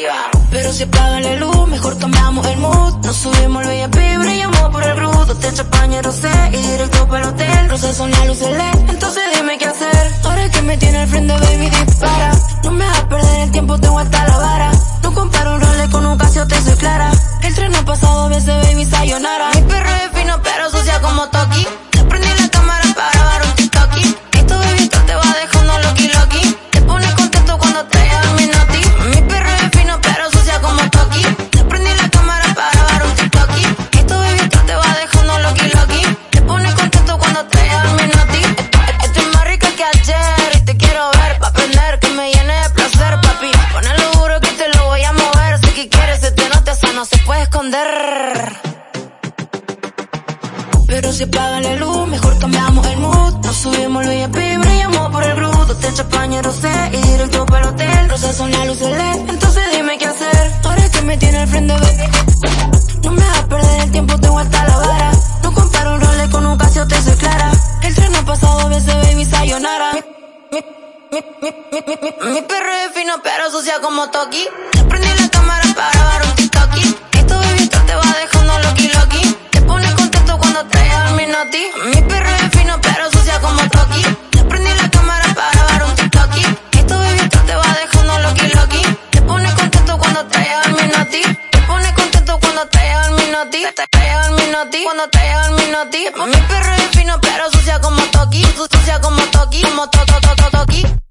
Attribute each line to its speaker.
Speaker 1: iba. Pero si apagan la luz, mejor cambiamos el mood. Nos subimos el VIP, brillamos por el grudo. Te champaña rosé y directo para el hotel. Rosas son las luces LED, entonces dime qué hacer. Ahora que me tiene al frente, baby, dispara. No me hagas perder el tiempo, tengo hasta la vara. No comparo un role con un Casio, te soy clara. El tren ha pasado a veces, baby, sayonara. Pero si apagan la luz, mejor cambiamos el mood. Nos subimos el VIP, brillamos por el grudo. Te champaña rosé y directo para el hotel. Rosas son las luces LED, entonces dime qué hacer. Ahora que me tiene al frente, baby. No me hagas perder el tiempo, tengo hasta la vara. No comparo un role con un Casio, te soy clara. El tren ha pasado a veces, baby, sayonara. Mi, mi, mi, mi, perro es fino, pero sucia como Toki. Prendí la cámara para grabar un TikTok. te llevan mi noti, te, te llevan mi noti, cuando te llevan mi noti. Mi perro es fino, pero sucia como toki, sucia como toki, como to, to, to, to, toki.